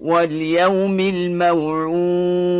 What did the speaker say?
واليوم الموعود.